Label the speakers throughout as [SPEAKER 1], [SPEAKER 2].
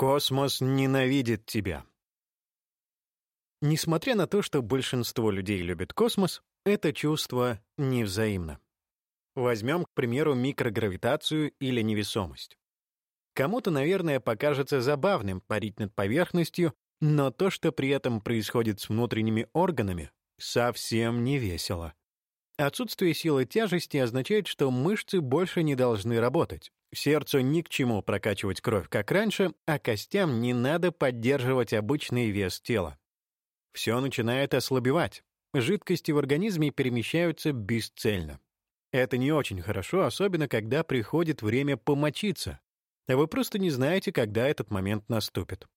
[SPEAKER 1] Космос ненавидит тебя. Несмотря на то, что большинство людей любят космос, это чувство невзаимно. Возьмем, к примеру, микрогравитацию или невесомость. Кому-то, наверное, покажется забавным парить над поверхностью, но то, что при этом происходит с внутренними органами, совсем не весело. Отсутствие силы тяжести означает, что мышцы больше не должны работать. Сердцу ни к чему прокачивать кровь, как раньше, а костям не надо поддерживать обычный вес тела. Все начинает ослабевать. Жидкости в организме перемещаются бесцельно. Это не очень хорошо, особенно когда приходит время помочиться. А вы просто не знаете, когда этот момент наступит.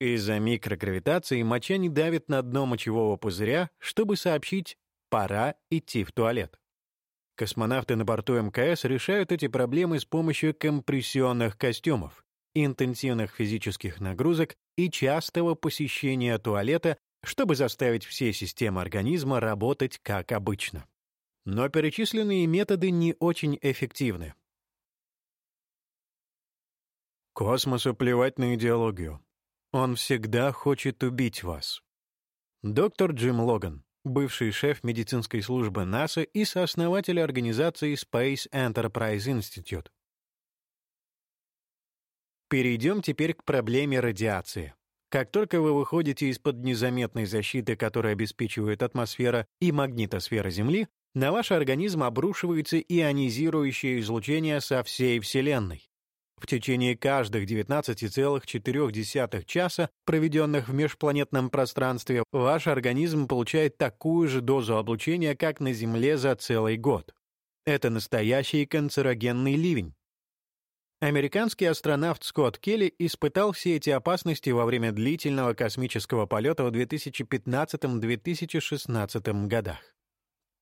[SPEAKER 1] Из-за микрогравитации моча не давит на дно мочевого пузыря, чтобы сообщить «пора идти в туалет». Космонавты на борту МКС решают эти проблемы с помощью компрессионных костюмов, интенсивных физических нагрузок и частого посещения туалета, чтобы заставить все системы организма работать как обычно. Но перечисленные методы не очень эффективны. Космосу плевать на идеологию. Он всегда хочет убить вас. Доктор Джим Логан, бывший шеф медицинской службы НАСА и сооснователь организации Space Enterprise Institute. Перейдем теперь к проблеме радиации. Как только вы выходите из-под незаметной защиты, которая обеспечивает атмосфера и магнитосфера Земли, на ваш организм обрушивается ионизирующее излучение со всей Вселенной. В течение каждых 19,4 часа, проведенных в межпланетном пространстве, ваш организм получает такую же дозу облучения, как на Земле за целый год. Это настоящий канцерогенный ливень. Американский астронавт Скотт Келли испытал все эти опасности во время длительного космического полета в 2015-2016 годах.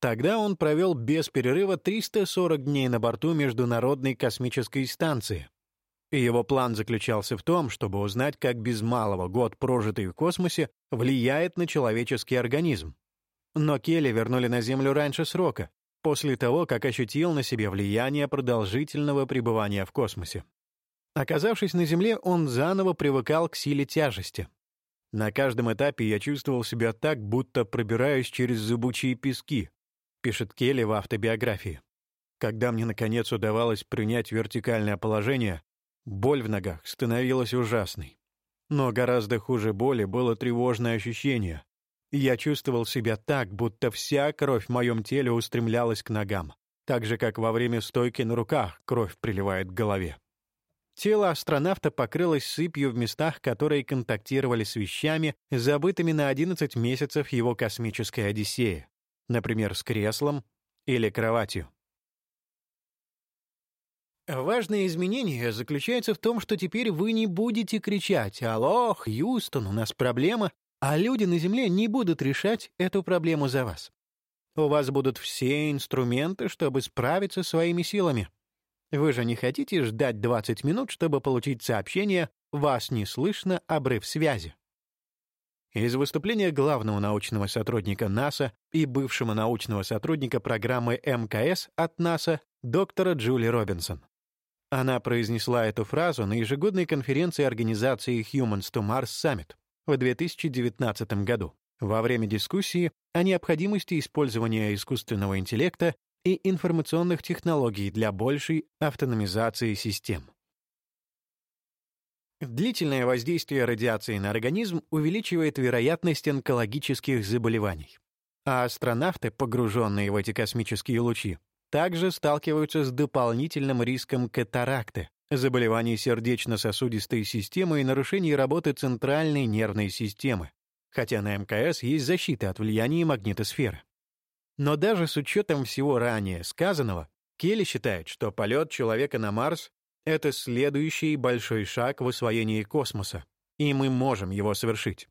[SPEAKER 1] Тогда он провел без перерыва 340 дней на борту Международной космической станции, и его план заключался в том, чтобы узнать, как без малого год, прожитый в космосе, влияет на человеческий организм. Но Келли вернули на Землю раньше срока, после того, как ощутил на себе влияние продолжительного пребывания в космосе. Оказавшись на Земле, он заново привыкал к силе тяжести. На каждом этапе я чувствовал себя так, будто пробираюсь через зыбучие пески, пишет Келли в автобиографии. Когда мне, наконец, удавалось принять вертикальное положение, Боль в ногах становилась ужасной. Но гораздо хуже боли было тревожное ощущение. Я чувствовал себя так, будто вся кровь в моем теле устремлялась к ногам, так же, как во время стойки на руках кровь приливает к голове. Тело астронавта покрылось сыпью в местах, которые контактировали с вещами, забытыми на 11 месяцев его космической Одиссеи, например, с креслом или кроватью. Важное изменение заключается в том, что теперь вы не будете кричать «Алло, Хьюстон, у нас проблема», а люди на Земле не будут решать эту проблему за вас. У вас будут все инструменты, чтобы справиться своими силами. Вы же не хотите ждать 20 минут, чтобы получить сообщение «Вас не слышно, обрыв связи». Из выступления главного научного сотрудника НАСА и бывшего научного сотрудника программы МКС от НАСА доктора Джули Робинсон. Она произнесла эту фразу на ежегодной конференции организации Humans to Mars Summit в 2019 году во время дискуссии о необходимости использования искусственного интеллекта и информационных технологий для большей автономизации систем. Длительное воздействие радиации на организм увеличивает вероятность онкологических заболеваний. А астронавты, погруженные в эти космические лучи, также сталкиваются с дополнительным риском катаракты, заболеваний сердечно-сосудистой системы и нарушений работы центральной нервной системы, хотя на МКС есть защита от влияния магнитосферы. Но даже с учетом всего ранее сказанного, Келли считает, что полет человека на Марс — это следующий большой шаг в освоении космоса, и мы можем его совершить.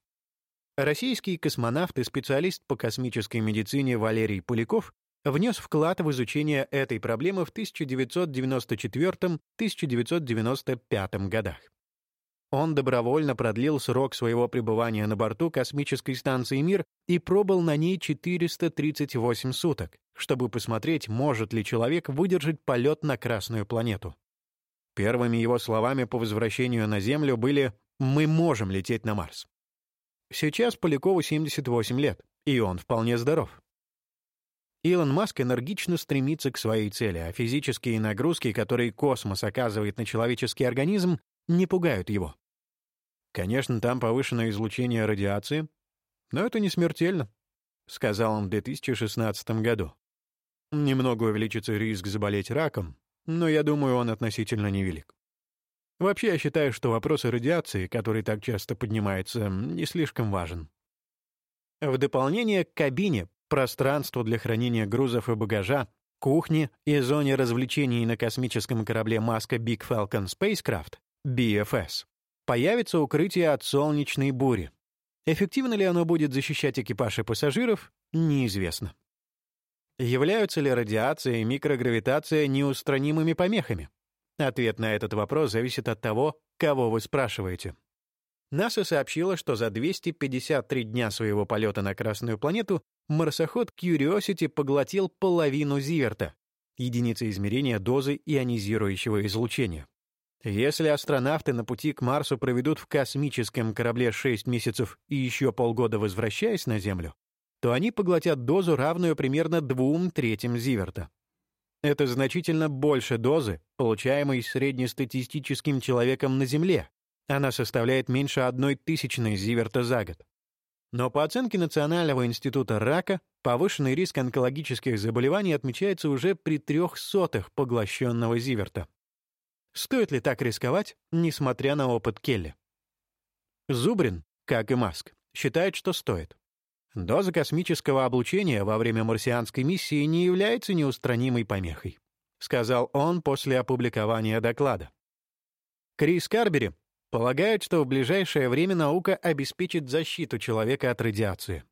[SPEAKER 1] Российский космонавт и специалист по космической медицине Валерий Поляков внес вклад в изучение этой проблемы в 1994-1995 годах. Он добровольно продлил срок своего пребывания на борту космической станции «Мир» и пробыл на ней 438 суток, чтобы посмотреть, может ли человек выдержать полет на Красную планету. Первыми его словами по возвращению на Землю были Мы можем лететь на Марс. Сейчас Полякову 78 лет, и он вполне здоров. Илон Маск энергично стремится к своей цели, а физические нагрузки, которые космос оказывает на человеческий организм, не пугают его. Конечно, там повышенное излучение радиации, но это не смертельно, сказал он в 2016 году. Немного увеличится риск заболеть раком, но я думаю, он относительно невелик. Вообще, я считаю, что вопрос радиации, который так часто поднимается, не слишком важен. В дополнение к кабине, пространству для хранения грузов и багажа, кухне и зоне развлечений на космическом корабле Маска Big Falcon Spacecraft, BFS, появится укрытие от солнечной бури. Эффективно ли оно будет защищать экипаж и пассажиров, неизвестно. Являются ли радиация и микрогравитация неустранимыми помехами? Ответ на этот вопрос зависит от того, кого вы спрашиваете. НАСА сообщила, что за 253 дня своего полета на Красную планету марсоход Curiosity поглотил половину Зиверта, единицы измерения дозы ионизирующего излучения. Если астронавты на пути к Марсу проведут в космическом корабле 6 месяцев и еще полгода возвращаясь на Землю, то они поглотят дозу, равную примерно двум третьим Зиверта. Это значительно больше дозы, получаемой среднестатистическим человеком на Земле. Она составляет меньше одной тысячной зиверта за год. Но по оценке Национального института рака, повышенный риск онкологических заболеваний отмечается уже при трех сотых поглощенного зиверта. Стоит ли так рисковать, несмотря на опыт Келли? Зубрин, как и Маск, считает, что стоит. Доза космического облучения во время марсианской миссии не является неустранимой помехой, сказал он после опубликования доклада. Крис Карбери полагает, что в ближайшее время наука обеспечит защиту человека от радиации.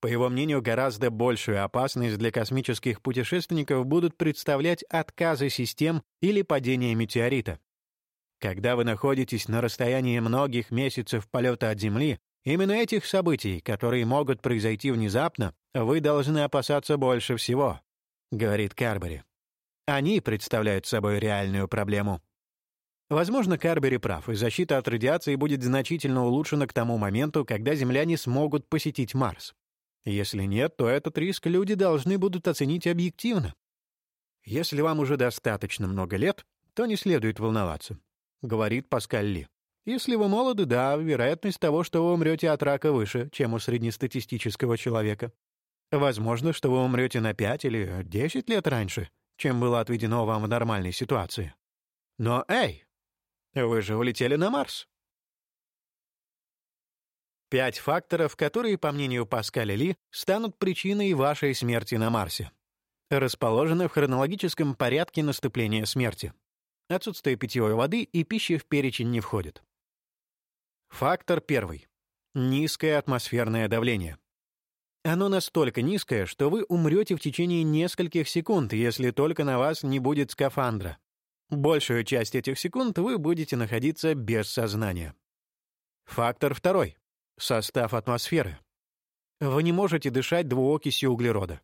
[SPEAKER 1] По его мнению, гораздо большую опасность для космических путешественников будут представлять отказы систем или падение метеорита. Когда вы находитесь на расстоянии многих месяцев полета от Земли, Именно этих событий, которые могут произойти внезапно, вы должны опасаться больше всего, говорит Карбери. Они представляют собой реальную проблему. Возможно, Карбери прав, и защита от радиации будет значительно улучшена к тому моменту, когда земляне смогут посетить Марс. Если нет, то этот риск люди должны будут оценить объективно. Если вам уже достаточно много лет, то не следует волноваться, говорит Паскаль Ли. Если вы молоды, да, вероятность того, что вы умрете от рака выше, чем у среднестатистического человека. Возможно, что вы умрете на 5 или 10 лет раньше, чем было отведено вам в нормальной ситуации. Но, эй, вы же улетели на Марс. Пять факторов, которые, по мнению Паскаля Ли, станут причиной вашей смерти на Марсе. Расположены в хронологическом порядке наступления смерти. Отсутствие питьевой воды и пищи в перечень не входит. Фактор первый. Низкое атмосферное давление. Оно настолько низкое, что вы умрете в течение нескольких секунд, если только на вас не будет скафандра. Большую часть этих секунд вы будете находиться без сознания. Фактор второй. Состав атмосферы. Вы не можете дышать двуокисью углерода.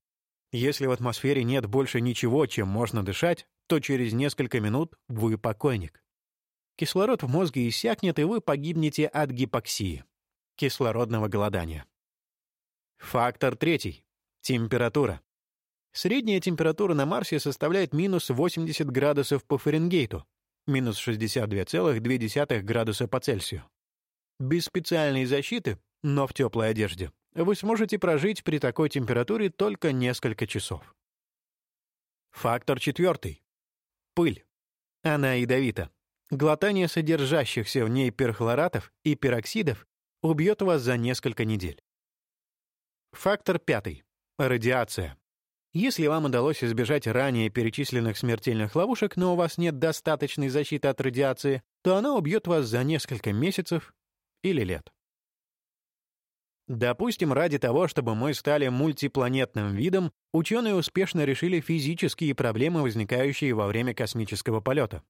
[SPEAKER 1] Если в атмосфере нет больше ничего, чем можно дышать, то через несколько минут вы покойник. Кислород в мозге иссякнет, и вы погибнете от гипоксии, кислородного голодания. Фактор третий. Температура. Средняя температура на Марсе составляет минус 80 градусов по Фаренгейту, минус 62,2 градуса по Цельсию. Без специальной защиты, но в теплой одежде, вы сможете прожить при такой температуре только несколько часов. Фактор четвертый. Пыль. Она ядовита. Глотание содержащихся в ней перхлоратов и пероксидов убьет вас за несколько недель. Фактор пятый. Радиация. Если вам удалось избежать ранее перечисленных смертельных ловушек, но у вас нет достаточной защиты от радиации, то она убьет вас за несколько месяцев или лет. Допустим, ради того, чтобы мы стали мультипланетным видом, ученые успешно решили физические проблемы, возникающие во время космического полета.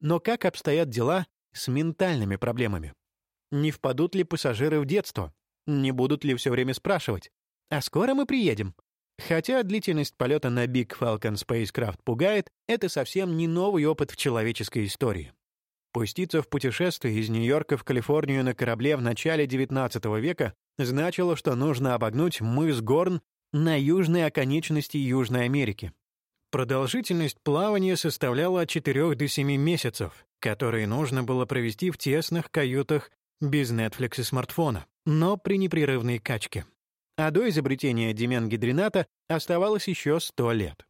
[SPEAKER 1] Но как обстоят дела с ментальными проблемами? Не впадут ли пассажиры в детство? Не будут ли все время спрашивать, «А скоро мы приедем?» Хотя длительность полета на Big Falcon Spacecraft пугает, это совсем не новый опыт в человеческой истории. Пуститься в путешествие из Нью-Йорка в Калифорнию на корабле в начале XIX века значило, что нужно обогнуть мыс Горн на южной оконечности Южной Америки. Продолжительность плавания составляла от 4 до 7 месяцев, которые нужно было провести в тесных каютах без Netflix и смартфона, но при непрерывной качке. А до изобретения дименгидрината оставалось еще 100 лет.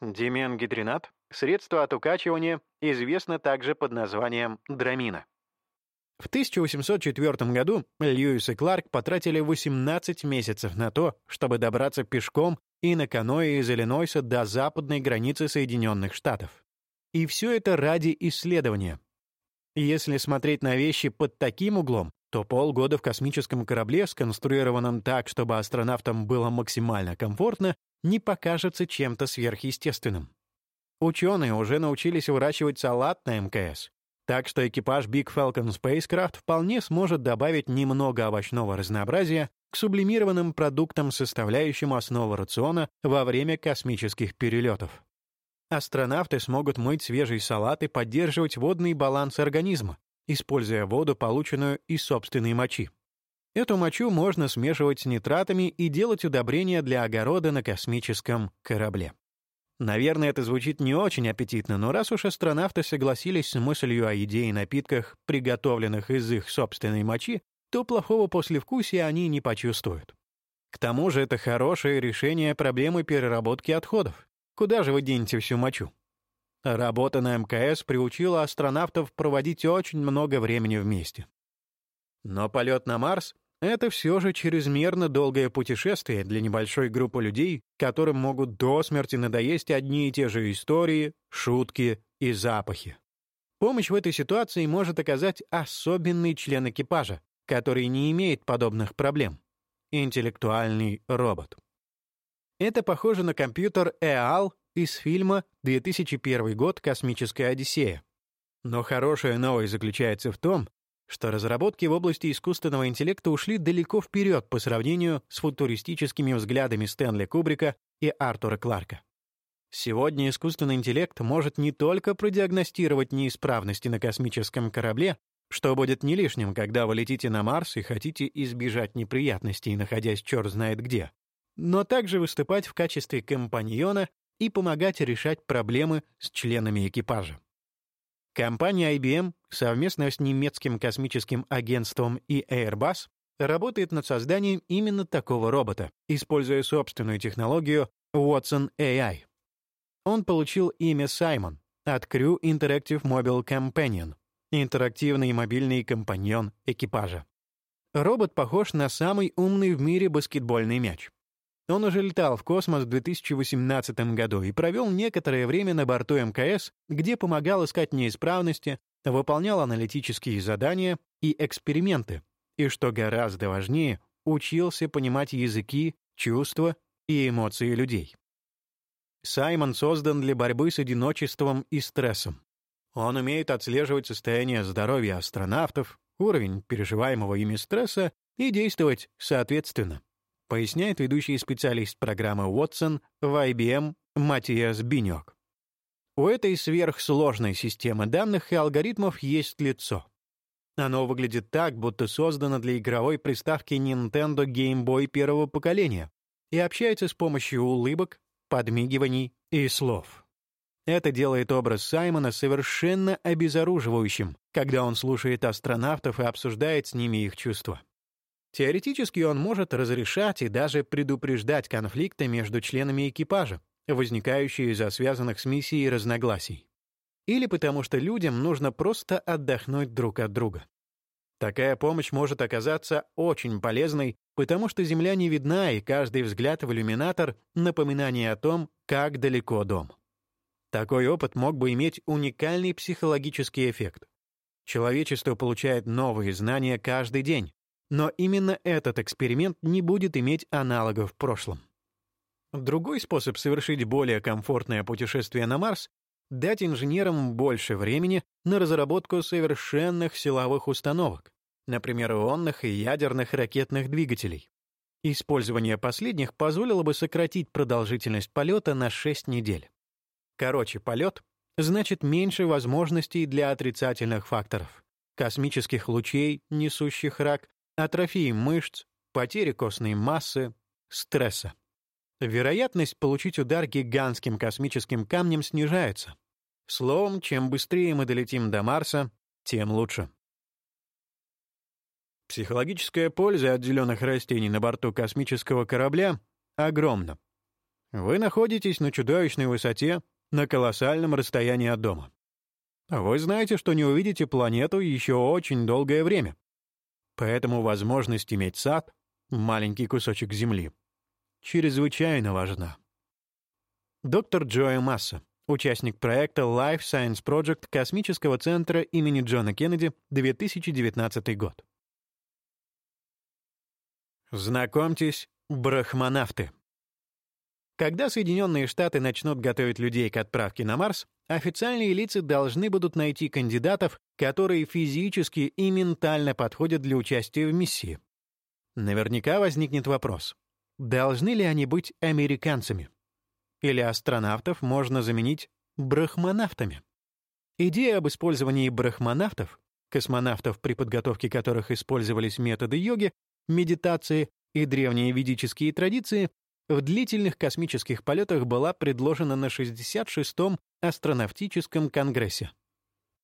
[SPEAKER 1] Дименгидринат — средство от укачивания, известно также под названием драмина. В 1804 году Льюис и Кларк потратили 18 месяцев на то, чтобы добраться пешком и на каноэ из Иллинойса до западной границы Соединенных Штатов. И все это ради исследования. Если смотреть на вещи под таким углом, то полгода в космическом корабле, сконструированном так, чтобы астронавтам было максимально комфортно, не покажется чем-то сверхъестественным. Ученые уже научились выращивать салат на МКС, так что экипаж Big Falcon Spacecraft вполне сможет добавить немного овощного разнообразия к сублимированным продуктам, составляющим основу рациона во время космических перелетов. Астронавты смогут мыть свежий салат и поддерживать водный баланс организма, используя воду, полученную из собственной мочи. Эту мочу можно смешивать с нитратами и делать удобрения для огорода на космическом корабле. Наверное, это звучит не очень аппетитно, но раз уж астронавты согласились с мыслью о еде и напитках, приготовленных из их собственной мочи, то плохого послевкусия они не почувствуют. К тому же это хорошее решение проблемы переработки отходов. Куда же вы денете всю мочу? Работа на МКС приучила астронавтов проводить очень много времени вместе. Но полет на Марс это все же чрезмерно долгое путешествие для небольшой группы людей, которым могут до смерти надоесть одни и те же истории, шутки и запахи. Помощь в этой ситуации может оказать особенный член экипажа, который не имеет подобных проблем — интеллектуальный робот. Это похоже на компьютер EAL из фильма 2001 год «Космическая Одиссея». Но хорошая новость заключается в том, что разработки в области искусственного интеллекта ушли далеко вперед по сравнению с футуристическими взглядами Стэнли Кубрика и Артура Кларка. Сегодня искусственный интеллект может не только продиагностировать неисправности на космическом корабле, что будет не лишним, когда вы летите на Марс и хотите избежать неприятностей, находясь черт знает где, но также выступать в качестве компаньона и помогать решать проблемы с членами экипажа. Компания IBM совместно с немецким космическим агентством и Airbus работает над созданием именно такого робота, используя собственную технологию Watson AI. Он получил имя Саймон от Crew Interactive Mobile Companion, интерактивный мобильный компаньон экипажа. Робот похож на самый умный в мире баскетбольный мяч. Он уже летал в космос в 2018 году и провел некоторое время на борту МКС, где помогал искать неисправности, выполнял аналитические задания и эксперименты, и, что гораздо важнее, учился понимать языки, чувства и эмоции людей. Саймон создан для борьбы с одиночеством и стрессом. Он умеет отслеживать состояние здоровья астронавтов, уровень переживаемого ими стресса и действовать соответственно поясняет ведущий специалист программы Watson в IBM Матиас Бинек. У этой сверхсложной системы данных и алгоритмов есть лицо. Оно выглядит так, будто создано для игровой приставки Nintendo Game Boy первого поколения и общается с помощью улыбок, подмигиваний и слов. Это делает образ Саймона совершенно обезоруживающим, когда он слушает астронавтов и обсуждает с ними их чувства. Теоретически он может разрешать и даже предупреждать конфликты между членами экипажа, возникающие из-за связанных с миссией разногласий. Или потому что людям нужно просто отдохнуть друг от друга. Такая помощь может оказаться очень полезной, потому что Земля не видна, и каждый взгляд в иллюминатор — напоминание о том, как далеко дом. Такой опыт мог бы иметь уникальный психологический эффект. Человечество получает новые знания каждый день, но именно этот эксперимент не будет иметь аналогов в прошлом. Другой способ совершить более комфортное путешествие на Марс — дать инженерам больше времени на разработку совершенных силовых установок, например, ионных и ядерных ракетных двигателей. Использование последних позволило бы сократить продолжительность полета на 6 недель. Короче, полет значит меньше возможностей для отрицательных факторов — космических лучей, несущих рак, атрофии мышц, потери костной массы, стресса. Вероятность получить удар гигантским космическим камнем снижается. Словом, чем быстрее мы долетим до Марса, тем лучше. Психологическая польза от зеленых растений на борту космического корабля огромна. Вы находитесь на чудовищной высоте, на колоссальном расстоянии от дома. Вы знаете, что не увидите планету еще очень долгое время. Поэтому возможность иметь сад, маленький кусочек Земли, чрезвычайно важна. Доктор Джоэ Масса, участник проекта Life Science Project Космического центра имени Джона Кеннеди, 2019 год. Знакомьтесь, брахманавты. Когда Соединенные Штаты начнут готовить людей к отправке на Марс, официальные лица должны будут найти кандидатов, которые физически и ментально подходят для участия в миссии. Наверняка возникнет вопрос, должны ли они быть американцами? Или астронавтов можно заменить брахманавтами? Идея об использовании брахманавтов, космонавтов, при подготовке которых использовались методы йоги, медитации и древние ведические традиции, в длительных космических полетах была предложена на 66-м астронавтическом конгрессе.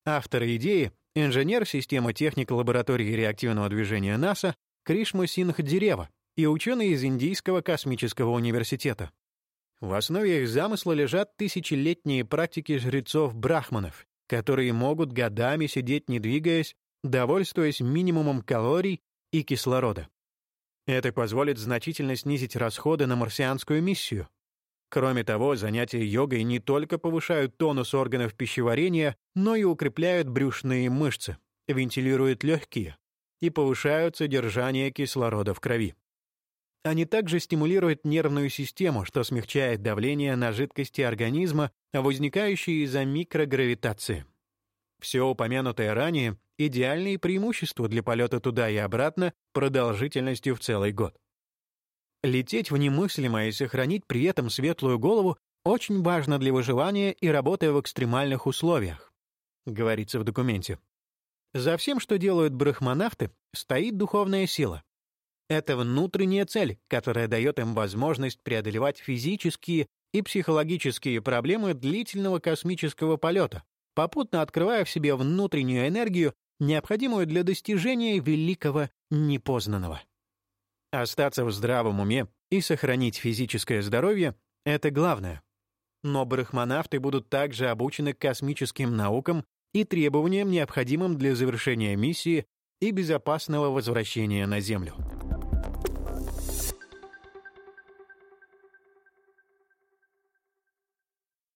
[SPEAKER 1] Авторы идеи — инженер системы техник лаборатории реактивного движения НАСА Кришма Сингх Дерева и ученые из Индийского космического университета. В основе их замысла лежат тысячелетние практики жрецов-брахманов, которые могут годами сидеть не двигаясь, довольствуясь минимумом калорий и кислорода. Это позволит значительно снизить расходы на марсианскую миссию. Кроме того, занятия йогой не только повышают тонус органов пищеварения, но и укрепляют брюшные мышцы, вентилируют легкие и повышают содержание кислорода в крови. Они также стимулируют нервную систему, что смягчает давление на жидкости организма, возникающие из-за микрогравитации. Все упомянутое ранее — идеальные преимущества для полета туда и обратно продолжительностью в целый год. Лететь в немыслимое и сохранить при этом светлую голову очень важно для выживания и работы в экстремальных условиях, говорится в документе. За всем, что делают брахманавты, стоит духовная сила. Это внутренняя цель, которая дает им возможность преодолевать физические и психологические проблемы длительного космического полета, попутно открывая в себе внутреннюю энергию, необходимую для достижения великого непознанного. Остаться в здравом уме и сохранить физическое здоровье — это главное. Но брахманавты будут также обучены космическим наукам и требованиям, необходимым для завершения миссии и безопасного возвращения на Землю.